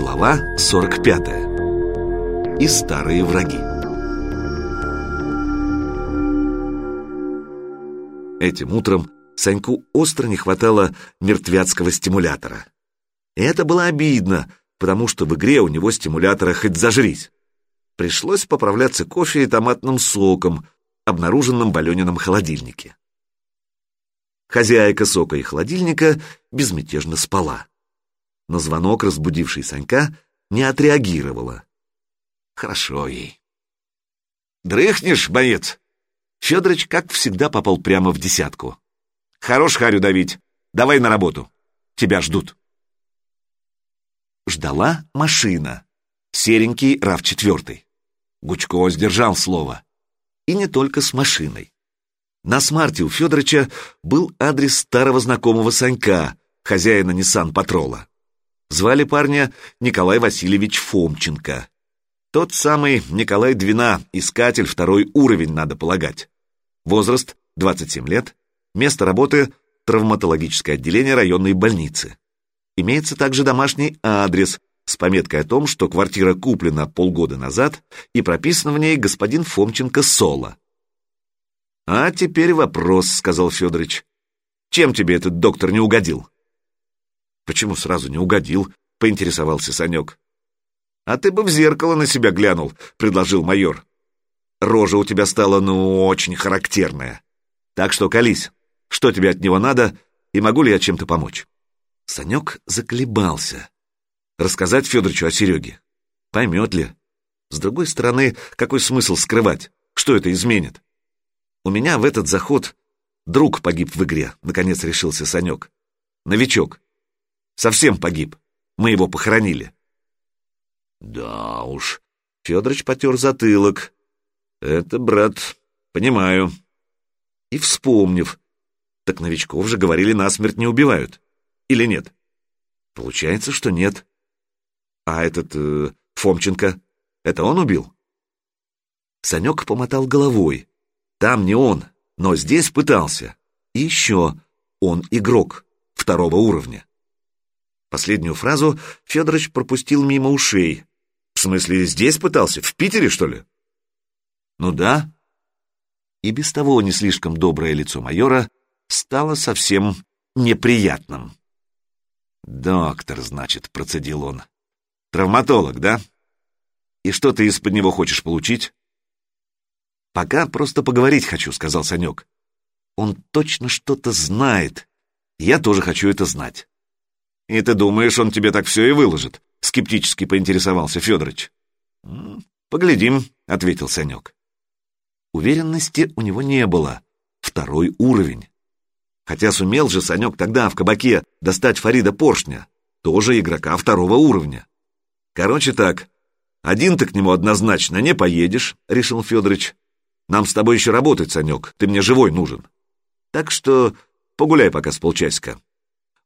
Глава 45. И старые враги. Этим утром Саньку остро не хватало мертвяцкого стимулятора. И это было обидно, потому что в игре у него стимулятора хоть зажрись. Пришлось поправляться кофе и томатным соком, обнаруженным в Аленином холодильнике. Хозяйка сока и холодильника безмятежно спала. На звонок, разбудивший Санька, не отреагировала. Хорошо ей. «Дрыхнешь, боец?» Федорович, как всегда, попал прямо в десятку. «Хорош харю давить. Давай на работу. Тебя ждут». Ждала машина. Серенький РАВ-4. Гучко сдержал слово. И не только с машиной. На смарте у Федоровича был адрес старого знакомого Санька, хозяина Ниссан-патрола. Звали парня Николай Васильевич Фомченко. Тот самый Николай Двина, искатель второй уровень, надо полагать. Возраст 27 лет, место работы – травматологическое отделение районной больницы. Имеется также домашний адрес с пометкой о том, что квартира куплена полгода назад и прописан в ней господин Фомченко Соло. «А теперь вопрос», — сказал Федорович. «Чем тебе этот доктор не угодил?» «Почему сразу не угодил?» — поинтересовался Санек. «А ты бы в зеркало на себя глянул», — предложил майор. «Рожа у тебя стала, ну, очень характерная. Так что колись, что тебе от него надо, и могу ли я чем-то помочь?» Санек заколебался. Рассказать Федоровичу о Сереге? Поймет ли? С другой стороны, какой смысл скрывать? Что это изменит? У меня в этот заход друг погиб в игре, наконец решился Санек. Новичок. Совсем погиб. Мы его похоронили. Да уж. Федорович потер затылок. Это, брат, понимаю. И вспомнив. Так новичков же говорили насмерть не убивают. Или нет? Получается, что нет. А этот э, Фомченко, это он убил? Санек помотал головой. Там не он, но здесь пытался. И еще, он игрок второго уровня. Последнюю фразу Федорович пропустил мимо ушей. В смысле, здесь пытался? В Питере, что ли? Ну да. И без того не слишком доброе лицо майора стало совсем неприятным. «Доктор, значит», — процедил он. «Травматолог, да? И что ты из-под него хочешь получить?» «Пока просто поговорить хочу», — сказал Санек. «Он точно что-то знает. Я тоже хочу это знать». «И ты думаешь, он тебе так все и выложит?» — скептически поинтересовался Федорович. «Поглядим», — ответил Санек. Уверенности у него не было. Второй уровень. Хотя сумел же Санек тогда в кабаке достать Фарида Поршня, тоже игрока второго уровня. Короче так, один ты к нему однозначно не поедешь, решил Федорович. Нам с тобой еще работать, Санек, ты мне живой нужен. Так что погуляй пока с полчасика.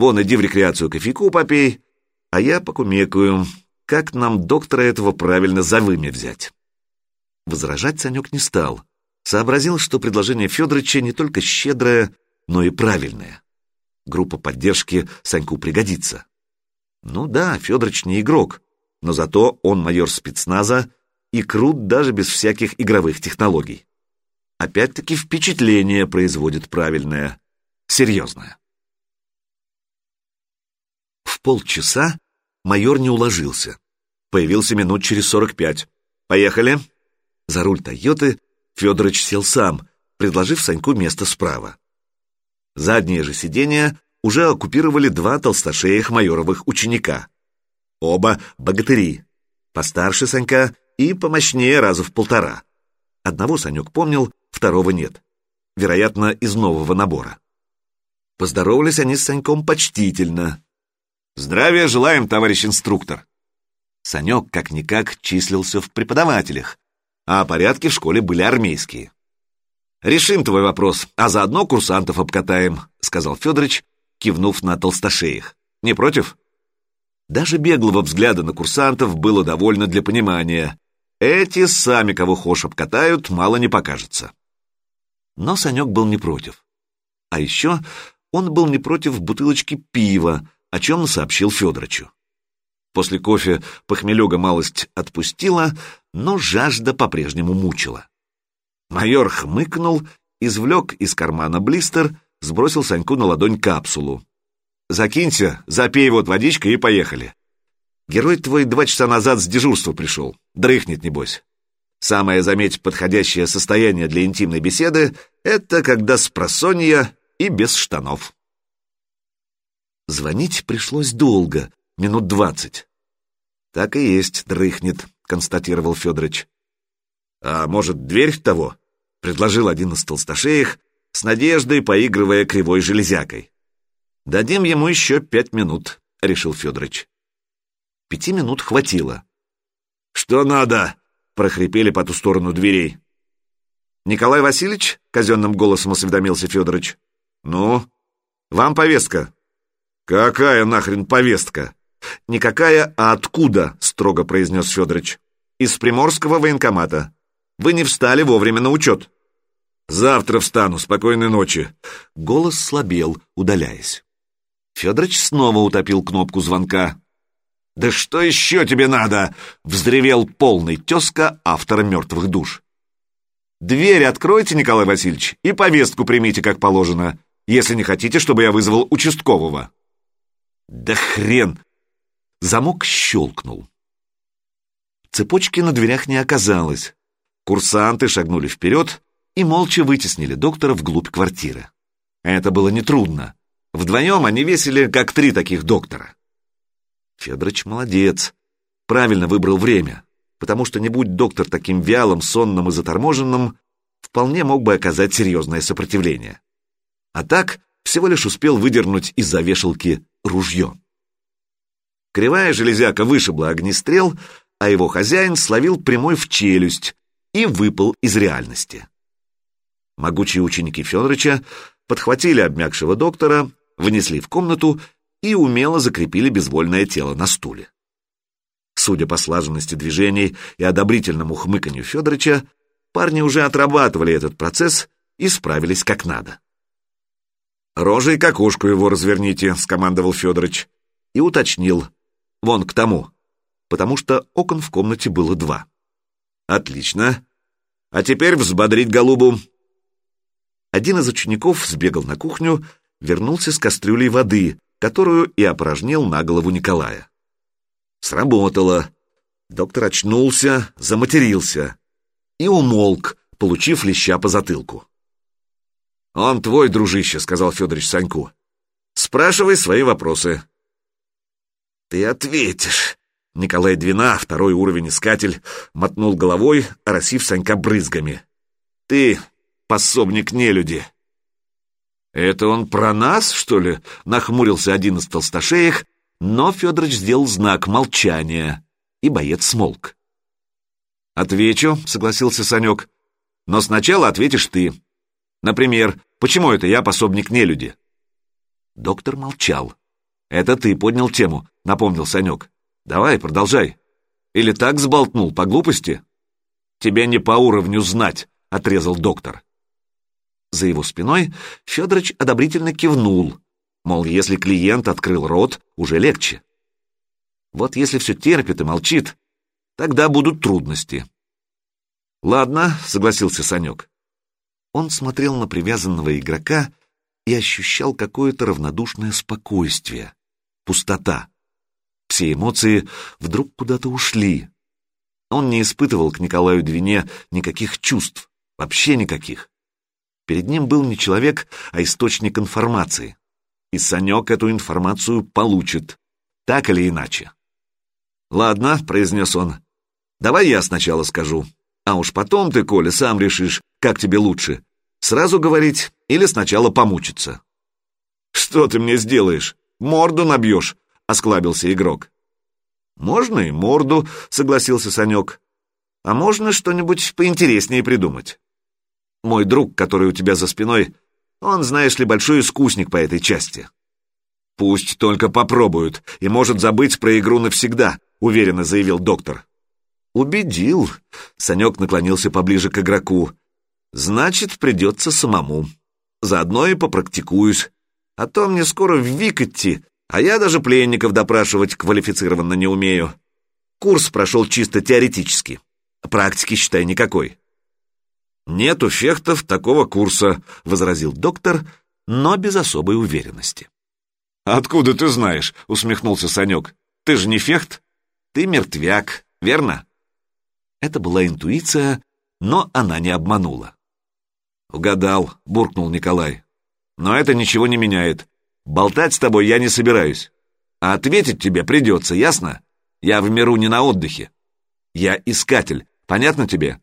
Вон, иди в рекреацию кофейку попей, а я покумекаю, как нам доктора этого правильно за вымя взять. Возражать Санек не стал. Сообразил, что предложение Федоровича не только щедрое, но и правильное. Группа поддержки Саньку пригодится. Ну да, Федорович не игрок, но зато он майор спецназа и крут даже без всяких игровых технологий опять-таки впечатление производит правильное, серьезное. В полчаса майор не уложился. Появился минут через сорок пять. «Поехали!» За руль «Тойоты» Федорович сел сам, предложив Саньку место справа. Заднее же сиденье уже оккупировали два толстошеях майоровых ученика. Оба богатыри, постарше Санька и помощнее раза в полтора. Одного Санек помнил, второго нет. Вероятно, из нового набора. Поздоровались они с Саньком почтительно. «Здравия желаем, товарищ инструктор!» Санек, как-никак, числился в преподавателях, а порядки в школе были армейские. «Решим твой вопрос, а заодно курсантов обкатаем», — сказал Федорович, кивнув на толстошеях. «Не против?» Даже беглого взгляда на курсантов было довольно для понимания. Эти сами кого хошь обкатают, мало не покажется. Но Санек был не против. А еще он был не против бутылочки пива, о чем сообщил Федорычу. После кофе похмелюга малость отпустила, но жажда по-прежнему мучила. Майор хмыкнул, извлек из кармана блистер, сбросил Саньку на ладонь капсулу. «Закинься, запей вот водичкой и поехали. Герой твой два часа назад с дежурства пришел, дрыхнет, небось. Самое, заметь, подходящее состояние для интимной беседы — это когда с просонья и без штанов». Звонить пришлось долго, минут двадцать. «Так и есть, дрыхнет», — констатировал Федорович. «А может, дверь того?» — предложил один из толстошеек, с надеждой поигрывая кривой железякой. «Дадим ему еще пять минут», — решил Федорович. Пяти минут хватило. «Что надо?» — прохрипели по ту сторону дверей. «Николай Васильевич?» — казенным голосом осведомился Федорович. «Ну? Вам повестка?» «Какая нахрен повестка?» «Никакая, а откуда?» — строго произнес Федорович. «Из Приморского военкомата. Вы не встали вовремя на учет». «Завтра встану. Спокойной ночи». Голос слабел, удаляясь. Федорович снова утопил кнопку звонка. «Да что еще тебе надо?» — взревел полный тезка автора «Мертвых душ». «Дверь откройте, Николай Васильевич, и повестку примите, как положено, если не хотите, чтобы я вызвал участкового». «Да хрен!» Замок щелкнул. Цепочки на дверях не оказалось. Курсанты шагнули вперед и молча вытеснили доктора вглубь квартиры. Это было нетрудно. Вдвоем они весили, как три таких доктора. Федорович молодец. Правильно выбрал время, потому что не будь доктор таким вялым, сонным и заторможенным, вполне мог бы оказать серьезное сопротивление. А так всего лишь успел выдернуть из-за вешалки ружье. Кривая железяка вышибла огнестрел, а его хозяин словил прямой в челюсть и выпал из реальности. Могучие ученики Федоровича подхватили обмякшего доктора, внесли в комнату и умело закрепили безвольное тело на стуле. Судя по слаженности движений и одобрительному хмыканью Федоровича, парни уже отрабатывали этот процесс и справились как надо. «Рожей какушку его разверните», — скомандовал Федорович и уточнил. «Вон к тому», потому что окон в комнате было два. «Отлично. А теперь взбодрить голубу». Один из учеников сбегал на кухню, вернулся с кастрюлей воды, которую и опорожнил на голову Николая. Сработало. Доктор очнулся, заматерился и умолк, получив леща по затылку. «Он твой, дружище», — сказал Федорович Саньку. «Спрашивай свои вопросы». «Ты ответишь». Николай Двина, второй уровень искатель, мотнул головой, оросив Санька брызгами. «Ты пособник нелюди». «Это он про нас, что ли?» — нахмурился один из толстошеек, но Федорович сделал знак молчания, и боец смолк. «Отвечу», — согласился Санек, — «но сначала ответишь ты. Например, почему это я пособник нелюди?» Доктор молчал. «Это ты поднял тему», — напомнил Санек. «Давай, продолжай. Или так сболтнул по глупости?» «Тебе не по уровню знать», — отрезал доктор. За его спиной Федорович одобрительно кивнул, мол, если клиент открыл рот, уже легче. Вот если все терпит и молчит, тогда будут трудности. «Ладно», — согласился Санек. Он смотрел на привязанного игрока и ощущал какое-то равнодушное спокойствие, пустота. Все эмоции вдруг куда-то ушли. Он не испытывал к Николаю Двине никаких чувств, вообще никаких. Перед ним был не человек, а источник информации. И Санек эту информацию получит, так или иначе. «Ладно», — произнес он, — «давай я сначала скажу, а уж потом ты, Коля, сам решишь, как тебе лучше, сразу говорить или сначала помучиться». «Что ты мне сделаешь? Морду набьешь», — осклабился игрок. «Можно и морду», — согласился Санек. «А можно что-нибудь поинтереснее придумать». Мой друг, который у тебя за спиной, он, знаешь ли, большой искусник по этой части. Пусть только попробуют и может забыть про игру навсегда, уверенно заявил доктор. Убедил. Санек наклонился поближе к игроку. Значит, придется самому. Заодно и попрактикуюсь. А то мне скоро в ВИК идти, А я даже пленников допрашивать квалифицированно не умею. Курс прошел чисто теоретически. Практики, считай, никакой. «Нет у фехтов такого курса», — возразил доктор, но без особой уверенности. «Откуда ты знаешь?» — усмехнулся Санек. «Ты же не фехт? Ты мертвяк, верно?» Это была интуиция, но она не обманула. «Угадал», — буркнул Николай. «Но это ничего не меняет. Болтать с тобой я не собираюсь. А ответить тебе придется, ясно? Я в миру не на отдыхе. Я искатель, понятно тебе?»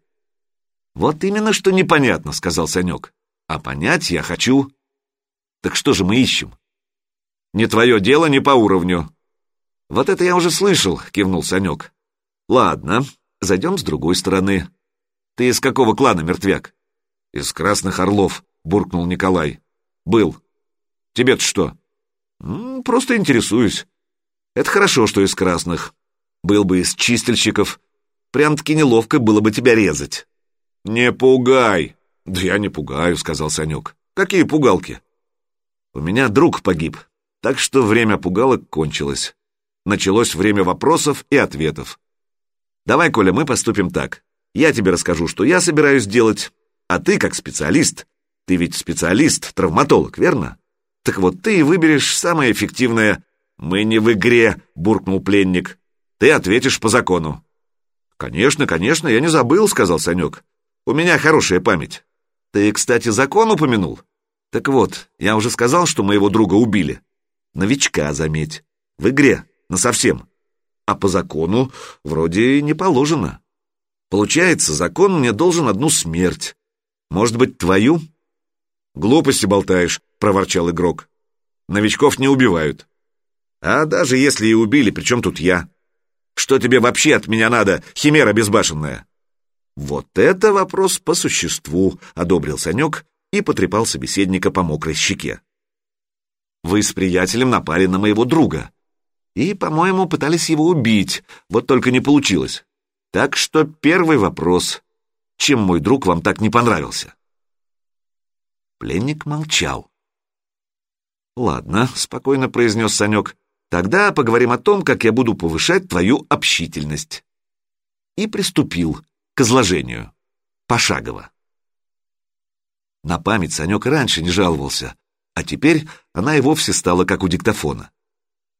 «Вот именно что непонятно», — сказал Санек. «А понять я хочу». «Так что же мы ищем?» «Не твое дело, не по уровню». «Вот это я уже слышал», — кивнул Санек. «Ладно, зайдем с другой стороны. Ты из какого клана, мертвяк?» «Из Красных Орлов», — буркнул Николай. «Был. Тебе-то что?» «Просто интересуюсь. Это хорошо, что из Красных. Был бы из Чистильщиков. Прям-таки неловко было бы тебя резать». «Не пугай!» «Да я не пугаю», — сказал Санек. «Какие пугалки?» «У меня друг погиб, так что время пугалок кончилось. Началось время вопросов и ответов. Давай, Коля, мы поступим так. Я тебе расскажу, что я собираюсь делать, а ты, как специалист, ты ведь специалист, травматолог, верно? Так вот, ты и выберешь самое эффективное. Мы не в игре, буркнул пленник. Ты ответишь по закону. Конечно, конечно, я не забыл, сказал Санек. У меня хорошая память. Ты, кстати, закон упомянул? Так вот, я уже сказал, что моего друга убили. Новичка, заметь. В игре, насовсем. А по закону вроде не положено. Получается, закон мне должен одну смерть. Может быть, твою? Глупости болтаешь, проворчал игрок. Новичков не убивают. А даже если и убили, при чем тут я? Что тебе вообще от меня надо, химера безбашенная? «Вот это вопрос по существу», — одобрил Санек и потрепал собеседника по мокрой щеке. «Вы с приятелем напали на моего друга и, по-моему, пытались его убить, вот только не получилось. Так что первый вопрос. Чем мой друг вам так не понравился?» Пленник молчал. «Ладно», — спокойно произнес Санек, — «тогда поговорим о том, как я буду повышать твою общительность». И приступил к изложению. Пошагово. На память Санек раньше не жаловался, а теперь она и вовсе стала как у диктофона.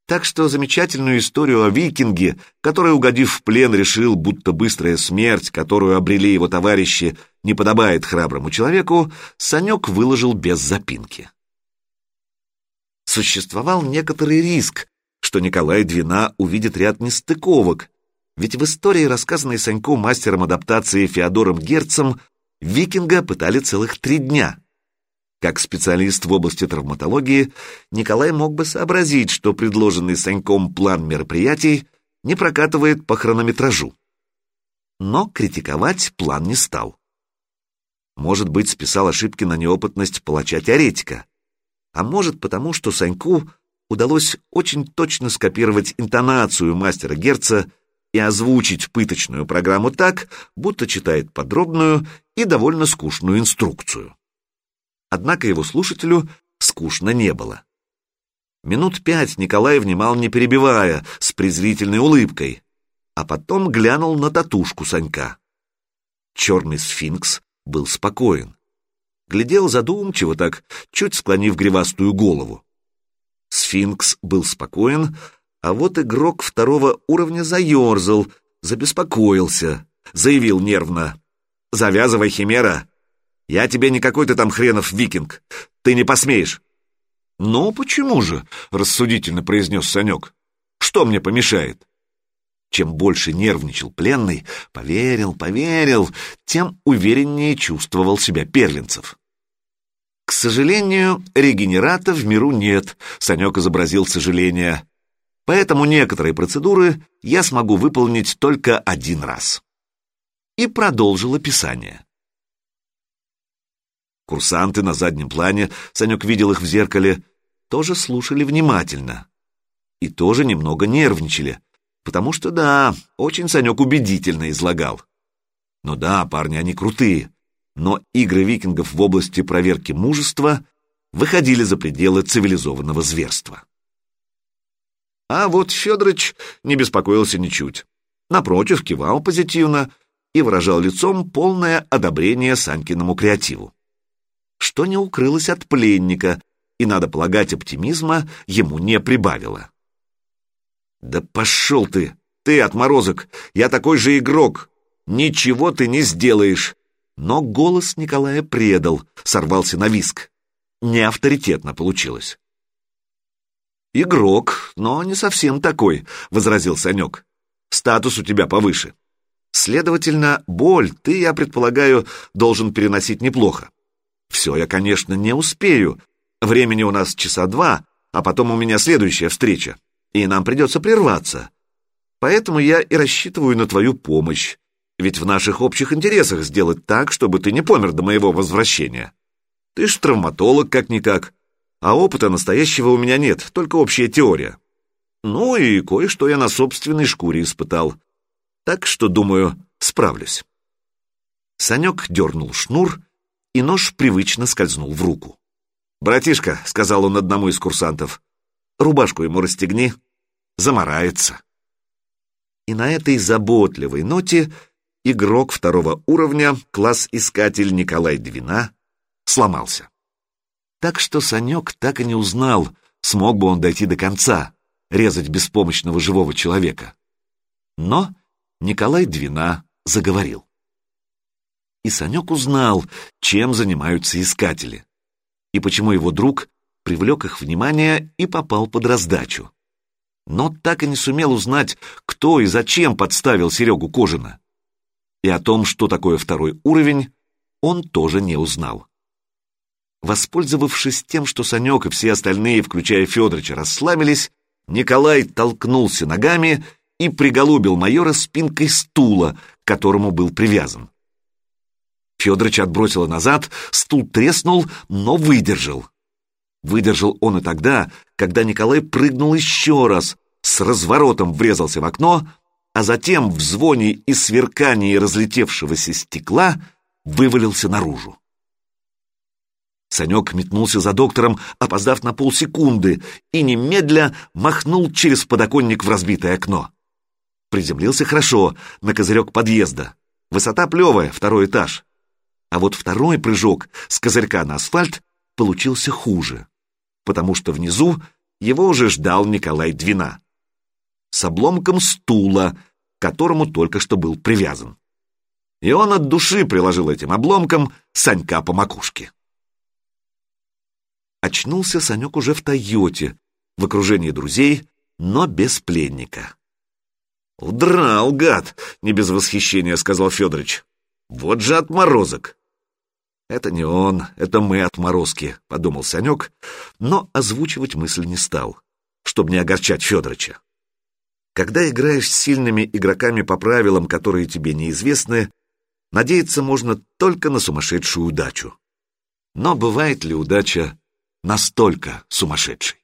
Так что замечательную историю о викинге, который, угодив в плен, решил, будто быстрая смерть, которую обрели его товарищи, не подобает храброму человеку, Санек выложил без запинки. Существовал некоторый риск, что Николай Двина увидит ряд нестыковок, ведь в истории, рассказанной Санько мастером адаптации Феодором Герцем, викинга пытали целых три дня. Как специалист в области травматологии, Николай мог бы сообразить, что предложенный Саньком план мероприятий не прокатывает по хронометражу. Но критиковать план не стал. Может быть, списал ошибки на неопытность палача-теоретика. А может, потому что Саньку удалось очень точно скопировать интонацию мастера Герца и озвучить пыточную программу так, будто читает подробную и довольно скучную инструкцию. Однако его слушателю скучно не было. Минут пять Николай внимал, не перебивая, с презрительной улыбкой, а потом глянул на татушку Санька. Черный сфинкс был спокоен. Глядел задумчиво так, чуть склонив гривастую голову. Сфинкс был спокоен, а вот игрок второго уровня заерзал, забеспокоился, заявил нервно. «Завязывай, Химера! Я тебе не какой-то там хренов викинг. Ты не посмеешь!» «Ну, почему же?» — рассудительно произнес Санек. «Что мне помешает?» Чем больше нервничал пленный, поверил, поверил, тем увереннее чувствовал себя Перлинцев. «К сожалению, регенерата в миру нет», — Санек изобразил сожаление. Поэтому некоторые процедуры я смогу выполнить только один раз. И продолжил описание. Курсанты на заднем плане, Санек видел их в зеркале, тоже слушали внимательно. И тоже немного нервничали, потому что, да, очень Санек убедительно излагал. Ну да, парни, они крутые, но игры викингов в области проверки мужества выходили за пределы цивилизованного зверства. А вот Федорович не беспокоился ничуть. Напротив, кивал позитивно и выражал лицом полное одобрение Санькиному креативу. Что не укрылось от пленника, и, надо полагать, оптимизма ему не прибавило. «Да пошел ты! Ты, отморозок! Я такой же игрок! Ничего ты не сделаешь!» Но голос Николая предал, сорвался на виск. Не авторитетно получилось. «Игрок, но не совсем такой», — возразил Санек. «Статус у тебя повыше. Следовательно, боль ты, я предполагаю, должен переносить неплохо. Все я, конечно, не успею. Времени у нас часа два, а потом у меня следующая встреча, и нам придется прерваться. Поэтому я и рассчитываю на твою помощь. Ведь в наших общих интересах сделать так, чтобы ты не помер до моего возвращения. Ты ж травматолог как-никак, а опыта настоящего у меня нет, только общая теория. Ну и кое-что я на собственной шкуре испытал. Так что, думаю, справлюсь. Санек дернул шнур, и нож привычно скользнул в руку. «Братишка», — сказал он одному из курсантов, — «рубашку ему расстегни, замарается». И на этой заботливой ноте игрок второго уровня, класс-искатель Николай Двина, сломался. Так что Санек так и не узнал, смог бы он дойти до конца, резать беспомощного живого человека. Но Николай Двина заговорил. И Санек узнал, чем занимаются искатели, и почему его друг привлек их внимание и попал под раздачу. Но так и не сумел узнать, кто и зачем подставил Серегу Кожина. И о том, что такое второй уровень, он тоже не узнал. Воспользовавшись тем, что Санек и все остальные, включая Федоровича, расслабились, Николай толкнулся ногами и приголубил майора спинкой стула, к которому был привязан. Федорович отбросило назад, стул треснул, но выдержал. Выдержал он и тогда, когда Николай прыгнул еще раз, с разворотом врезался в окно, а затем в звоне и сверкании разлетевшегося стекла вывалился наружу. Санек метнулся за доктором, опоздав на полсекунды, и немедля махнул через подоконник в разбитое окно. Приземлился хорошо, на козырек подъезда. Высота плевая, второй этаж. А вот второй прыжок с козырька на асфальт получился хуже, потому что внизу его уже ждал Николай Двина. С обломком стула, к которому только что был привязан. И он от души приложил этим обломком Санька по макушке. Очнулся Санек уже в Тойоте, в окружении друзей, но без пленника. «Удрал, гад!» — не без восхищения сказал Федорович. «Вот же отморозок!» «Это не он, это мы отморозки», — подумал Санек, но озвучивать мысль не стал, чтобы не огорчать Федоровича. Когда играешь с сильными игроками по правилам, которые тебе неизвестны, надеяться можно только на сумасшедшую удачу. Но бывает ли удача настолько сумасшедшей?